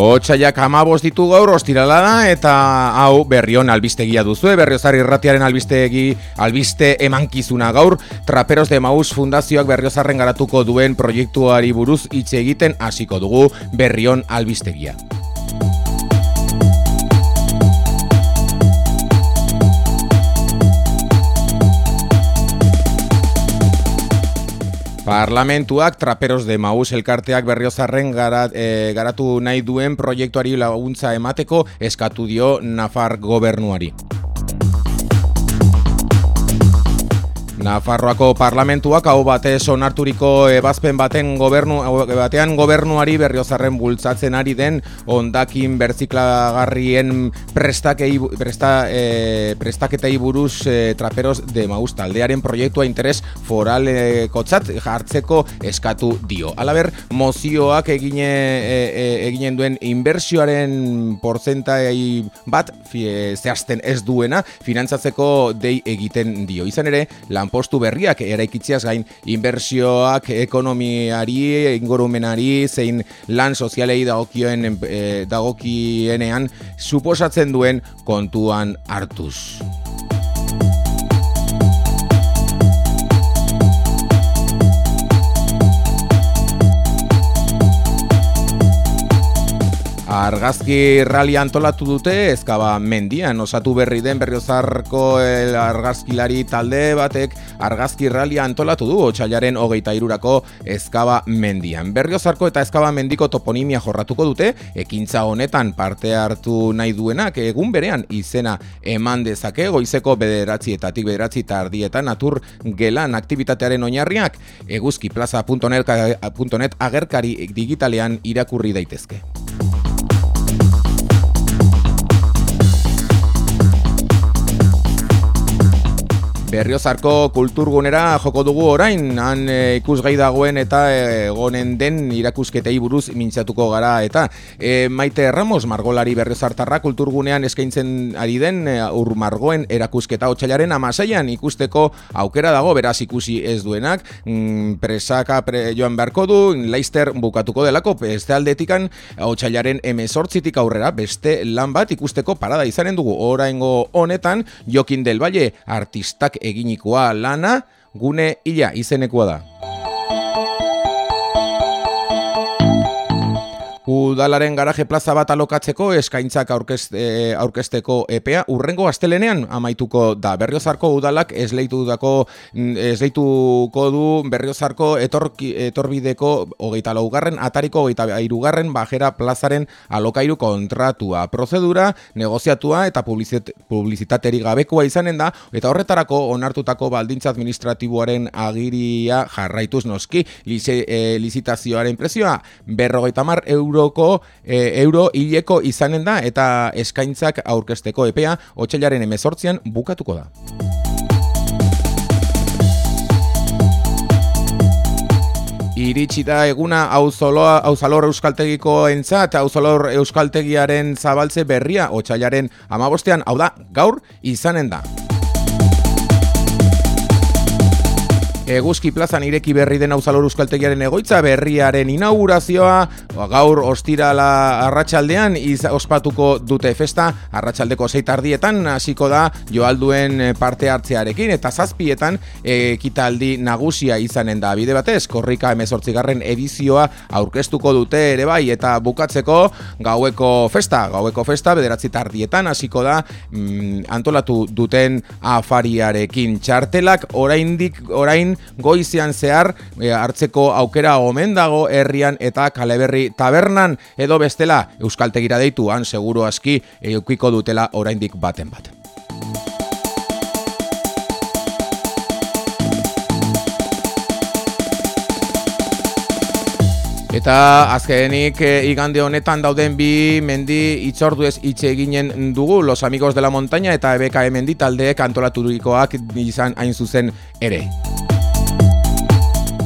Otsaiak amabost ditu gaur ostirala da eta hau berrion albistegia duzu, berriozar irratiaren albistegi albiste emankizuna gaur, Traperos de Maus Fundazioak berriozarren garatuko duen proiektuari buruz hitz egiten hasiko dugu berrion albistegia. Parlamentuak traperos de Maus elkarteak berriozarren garat, e, garatu nahi duen proiektuari laguntza emateko eskatu dio Nafar gobernuari. Nafarroako parlamentuak hau batez onarturiko ebazpen baten gobernu, batean gobernuari berriozarren bultzatzen ari den ondakin bertziklagarrien prestakei, presta, e, prestaketei buruz e, traperos de maus taldearen proiektua interes foral e, kotzat jartzeko eskatu dio. Alaber, mozioak egine, e, e, eginen duen inbersioaren porzentai bat fie, zehazten ez duena finantzatzeko dei egiten dio. Izan ere, lan postu berriak eraikitziaz gain inbersioak ekonomiari, ingorumenari, zein lan sozialei dagokien e, dagokienean suposatzen duen kontuan hartuz. Argazki rali antolatu dute ezkaba mendian osatu berri den berriozarko el argazkilari talde batek argazki rali antolatu du otxailaren hogeita irurako ezkaba mendian. Berriozarko eta ezkaba mendiko toponimia jorratuko dute, ekintza honetan parte hartu nahi duenak egun berean izena eman dezake goizeko bederatzi eta tik bederatzi tardietan atur gelan aktivitatearen oinarriak eguzkiplaza.net agerkari digitalean irakurri daitezke. Berriozarko kulturgunera joko dugu orain, han e, ikusgai dagoen eta egonen den irakusketei buruz mintzatuko gara eta e, Maite Ramos Margolari Berriozartarra kulturgunean eskaintzen ari den e, ur margoen erakusketa otxailaren amaseian ikusteko aukera dago beraz ikusi ez duenak. Mm, presaka pre, joan beharko du Leister bukatuko delako beste aldetikan otxailaren emezortzitik aurrera beste lan bat ikusteko parada izanen dugu. Oraingo honetan Jokin del Valle artistak eginikoa lana gune ila izenekoa da. Udalaren garaje plaza bat alokatzeko eskaintzak e, aurkezteko epea urrengo astelenean amaituko da. Berriozarko udalak esleitutako esleituko du Berriozarko etorki, etorbideko hogeita laugarren atariko hogeita irugarren bajera plazaren alokairu kontratua. Prozedura negoziatua eta publizitateri gabekoa izanen da eta horretarako onartutako baldintza administratiboaren agiria jarraituz noski e, lizitazioaren prezioa berrogeita mar euro euroko e, euro hileko izanen da eta eskaintzak aurkesteko epea otxailaren emezortzian bukatuko da. Iritsi da eguna auzalor euskaltegiko entzat, auzalor euskaltegiaren zabaltze berria, otxailaren amabostean, hau da, gaur izanen da. Eguzki plazan ireki berri den auzalor euskaltegiaren egoitza berriaren inaugurazioa ba, gaur ostirala arratsaldean ospatuko dute festa. Arratsaldeko ardietan hasiko da joalduen eh, parte hartzearekin eta zazpietan ekitaldi nagusia izanen da. Bide batez korrika emezortzigarren edizioa aurkeztuko dute ere bai eta bukatzeko gaueko festa. Gaueko festa bederatzi tardietan hasiko da mm, antolatu duten afariarekin. Txartelak oraindik orain goizian zehar e, hartzeko aukera omen dago herrian eta kaleberri tabernan edo bestela euskaltegira deituan seguru aski eukiko dutela oraindik baten bat. Eta azkenik e, igande honetan dauden bi mendi itzordu ez itxe eginen dugu Los Amigos de la Montaña eta EBK mendi taldeek antolaturikoak izan hain zuzen ere.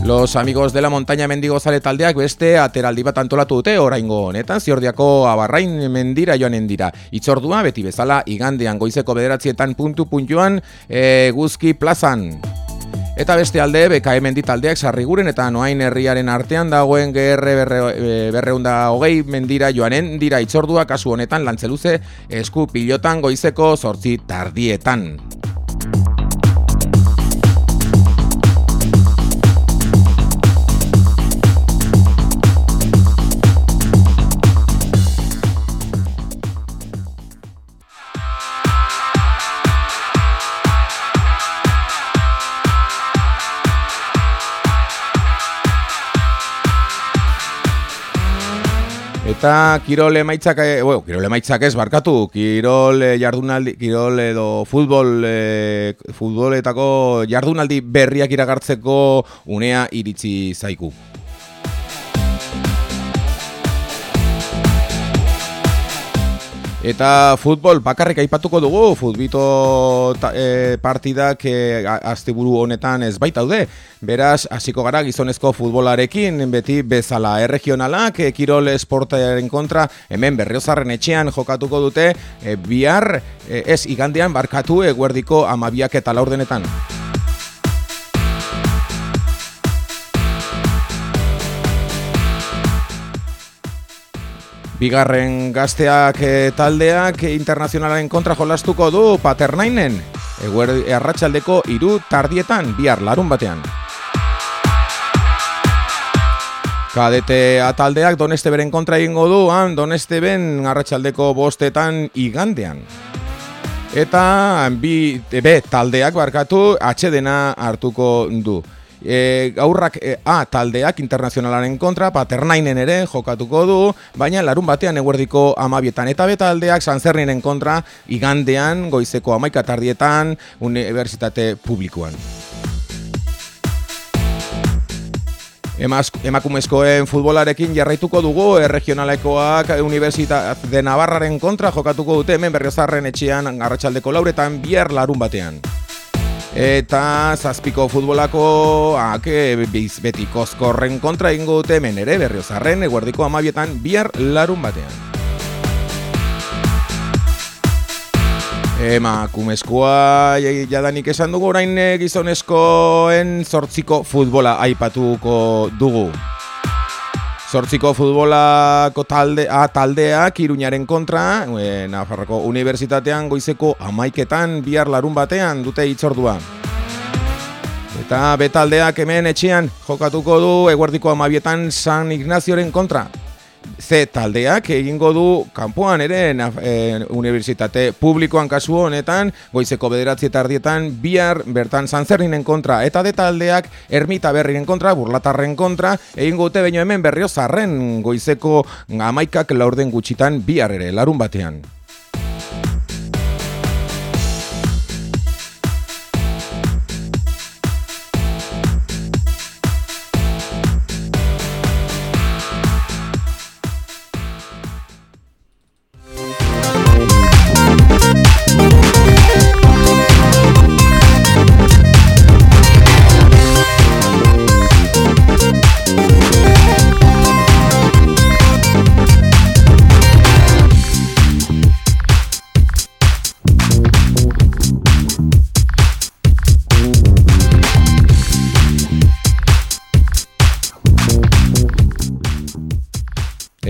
Los amigos de la montaña mendigo zale taldeak beste ateraldi bat antolatu dute oraingo honetan ziordiako abarrain mendira joanen dira. Itzordua beti bezala igandean goizeko bederatzietan puntu puntuan e, guzki plazan. Eta beste alde, BKM taldeak sarriguren eta noain herriaren artean dagoen GR berre, berreunda hogei mendira joanen dira itzordua kasu honetan lantzeluze esku pilotan goizeko sortzi tardietan. Eta kirol emaitzak, e, bueno, kirol emaitzak ez barkatu, kirol e, jardunaldi, kirol edo futbol, e, futboletako jardunaldi berriak iragartzeko unea iritsi zaiku. Eta futbol bakarrik aipatuko dugu, futbito e, partidak e, asteburu honetan ez baitaude. Beraz, hasiko gara gizonezko futbolarekin, beti bezala erregionalak, e, kirol esportaren kontra, hemen berriozarren etxean jokatuko dute, e, bihar e, ez igandean barkatu eguerdiko amabiak eta laurdenetan. Bigarren gazteak e, taldeak internazionalaren kontra jolastuko du paternainen. Eguer arratsaldeko hiru tardietan bihar larun batean. Kadete taldeak doneste beren kontra egingo du, han doneste ben arratsaldeko bostetan igandean. Eta bi, be, taldeak barkatu atxedena hartuko du e, gaurrak e, A taldeak internazionalaren kontra, paternainen ere jokatuko du, baina larun batean eguerdiko amabietan. Eta beta aldeak sanzerninen kontra, igandean, goizeko amaika tardietan, universitate publikoan. emakumezkoen futbolarekin jarraituko dugu erregionalekoak Universitate de Navarraren kontra jokatuko dute hemen berriozarren etxean arratsaldeko lauretan bihar larun batean. Eta zazpiko futbolako ake biz beti kozkorren kontra ingo dute hemen ere berriozarren eguerdiko amabietan bihar larun batean. Ema kumezkoa jadanik esan dugu orain gizonezkoen sortziko futbola aipatuko dugu. Zortziko futbolako talde, a, taldeak iruñaren kontra, e, Nafarroko Unibertsitatean goizeko amaiketan bihar larun batean dute itzordua. Eta betaldeak hemen etxean jokatuko du eguerdiko amabietan San Ignazioren kontra. Z taldeak egingo du kanpoan ere e, unibertsitate publikoan kasu honetan goizeko bederatzi eta ardietan bihar bertan zantzerrinen kontra eta de taldeak ermita berrien kontra burlatarren kontra egingo dute baino hemen berrio zarren goizeko amaikak laurden gutxitan bihar ere larun batean.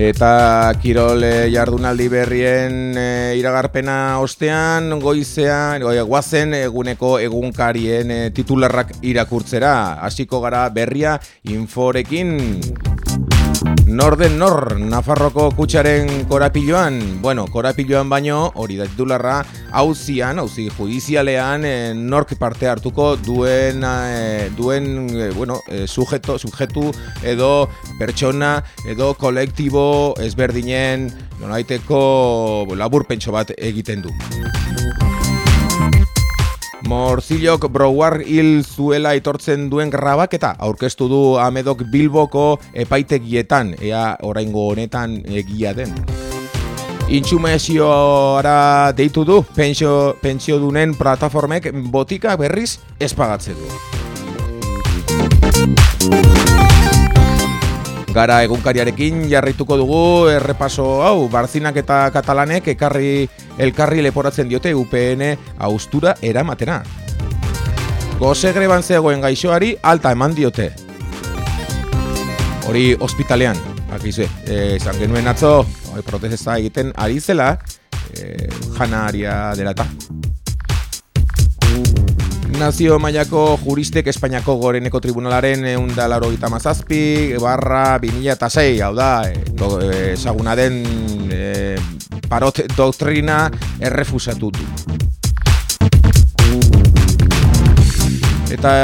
Eta kirole jardunaldi berrien e, iragarpena ostean, goizean, goi, guazen eguneko egunkarien e, titularrak irakurtzera. Hasiko gara berria inforekin. Norden nor, Nafarroko kutsaren korapiloan, bueno, korapiloan baino, hori da titularra, hauzian, hauzi judizialean, e, nork parte hartuko duen, e, duen e, bueno, e, sujeto, sujetu edo pertsona edo kolektibo ezberdinen nonaiteko labur pentso bat egiten du. Morzilok Browar hil zuela etortzen duen grabak eta aurkeztu du Amedok Bilboko epaitegietan, ea oraingo honetan egia den. Intxumezioara deitu du, pentsio, pentsio dunen plataformek botika berriz espagatze du. Gara egunkariarekin jarrituko dugu errepaso hau, barzinak eta katalanek ekarri elkarri leporatzen diote UPN austura eramatena. Goze greban zegoen gaixoari alta eman diote. Hori ospitalean, bakizue, e, izan genuen atzo, protesta egiten ari zela, e, janaria delata. Nazio Mailako Juristek Espainiako Goreneko Tribunalaren eunda laro gita mazazpi, barra 2006, hau da, esaguna den e, parot doktrina errefusatu du. Eta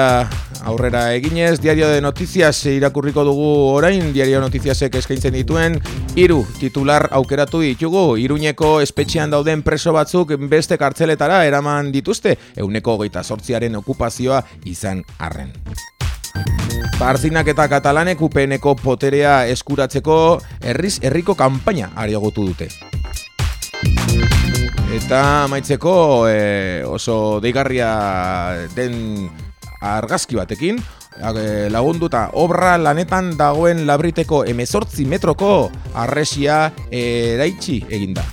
aurrera eginez, diario de notizias irakurriko dugu orain, diario notiziasek eskaintzen dituen, hiru titular aukeratu ditugu, iruñeko espetxean dauden preso batzuk beste kartzeletara eraman dituzte, euneko geita sortziaren okupazioa izan arren. Barzinak eta katalanek upeneko poterea eskuratzeko herriz herriko kanpaina ariagotu dute. Eta maitzeko eh, oso deigarria den argazki batekin, lagunduta obra lanetan dagoen labriteko emezortzi metroko arresia eraitsi eginda.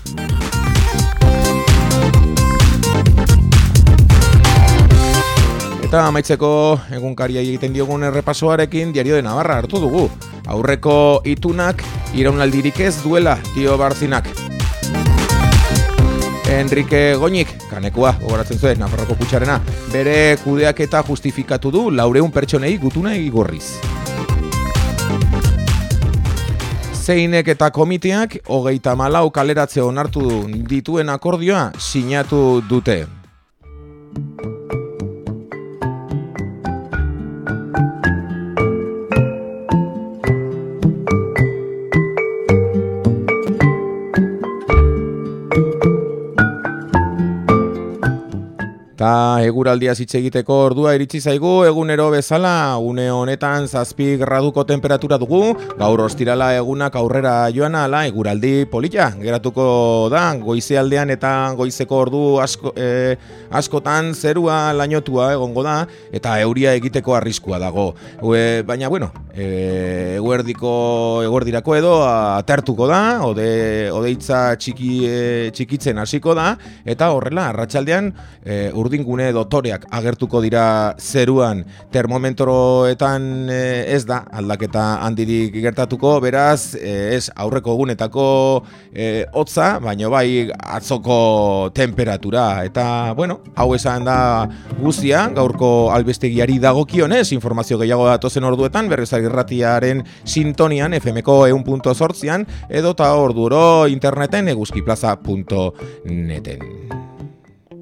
Eta amaitzeko egunkaria egiten diogun errepasoarekin diario de Navarra hartu dugu. Aurreko itunak iraunaldirik ez duela dio Barzinak. Enrique Goñik, kanekua, gogoratzen zuen, Nafarroko kutxarena, bere kudeak eta justifikatu du laureun pertsonei gutuna egigorriz. Zeinek eta komiteak, hogeita malau kaleratze onartu dituen akordioa sinatu dute. Eguraldia hitz egiteko ordua iritsi zaigu. Egunero bezala une honetan zazpi graduko temperatura dugu. Gaur ostirala egunak aurrera joan ala eguraldi polita. Geratuko da goizealdean eta goizeko ordu asko, e, askotan zerua lainotua egongo da eta euria egiteko arriskua dago. E, baina bueno e, eguerdiko eguerdirako edo atertuko da ode, odeitza txiki, e, txikitzen hasiko da eta horrela arratsaldean e, urdingune dotoreak agertuko dira zeruan termometroetan eh, ez da aldaketa handirik gertatuko, beraz eh, ez aurreko egunetako e, hotza, baino bai atzoko temperatura eta bueno, hau esan da guztia, gaurko albestegiari dagokionez, informazio gehiago datozen orduetan, berrezak irratiaren sintonian, FMko eun punto sortzian, edo eta orduro interneten eguzkiplaza.neten.